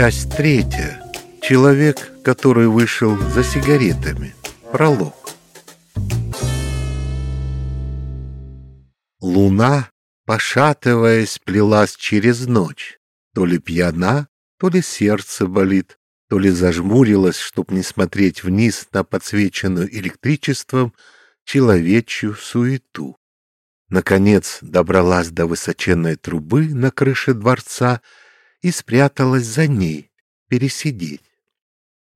Часть третья. Человек, который вышел за сигаретами. Пролог. Луна, пошатываясь, плелась через ночь. То ли пьяна, то ли сердце болит, то ли зажмурилась, чтоб не смотреть вниз на подсвеченную электричеством человечью суету. Наконец добралась до высоченной трубы на крыше дворца и спряталась за ней, пересидеть.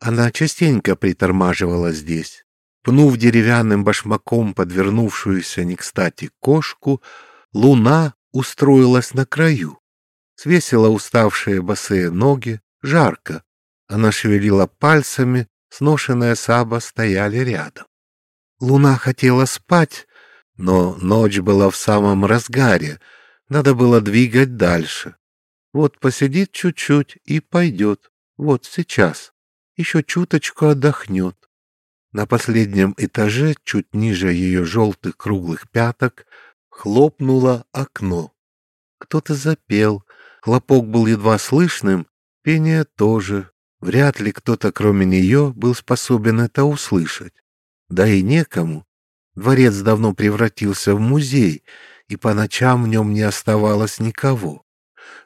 Она частенько притормаживала здесь. Пнув деревянным башмаком подвернувшуюся не кстати кошку, луна устроилась на краю. Свесила уставшие босые ноги, жарко. Она шевелила пальцами, сношенная саба стояли рядом. Луна хотела спать, но ночь была в самом разгаре, надо было двигать дальше. Вот посидит чуть-чуть и пойдет, вот сейчас, еще чуточку отдохнет. На последнем этаже, чуть ниже ее желтых круглых пяток, хлопнуло окно. Кто-то запел, хлопок был едва слышным, пение тоже. Вряд ли кто-то, кроме нее, был способен это услышать. Да и некому. Дворец давно превратился в музей, и по ночам в нем не оставалось никого.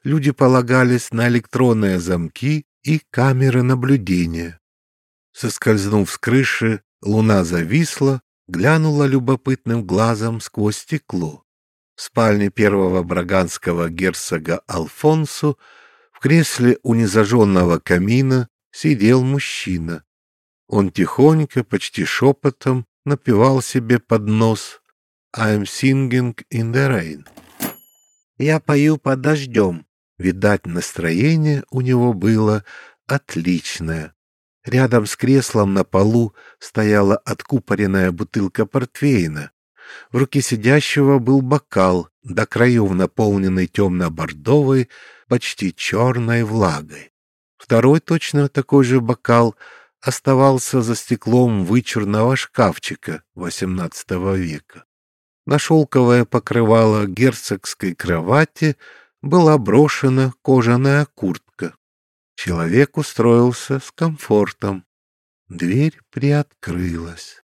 Люди полагались на электронные замки и камеры наблюдения. Соскользнув с крыши, луна зависла, глянула любопытным глазом сквозь стекло. В спальне первого браганского герцога Алфонсу в кресле у незажженного камина сидел мужчина. Он тихонько, почти шепотом, напевал себе под нос «I'm singing in the rain». «Я пою под дождем». Видать, настроение у него было отличное. Рядом с креслом на полу стояла откупоренная бутылка портвейна. В руке сидящего был бокал, до краев наполненный темно-бордовой, почти черной влагой. Второй точно такой же бокал оставался за стеклом вычурного шкафчика XVIII века. На шелковое покрывало герцогской кровати была брошена кожаная куртка. Человек устроился с комфортом. Дверь приоткрылась.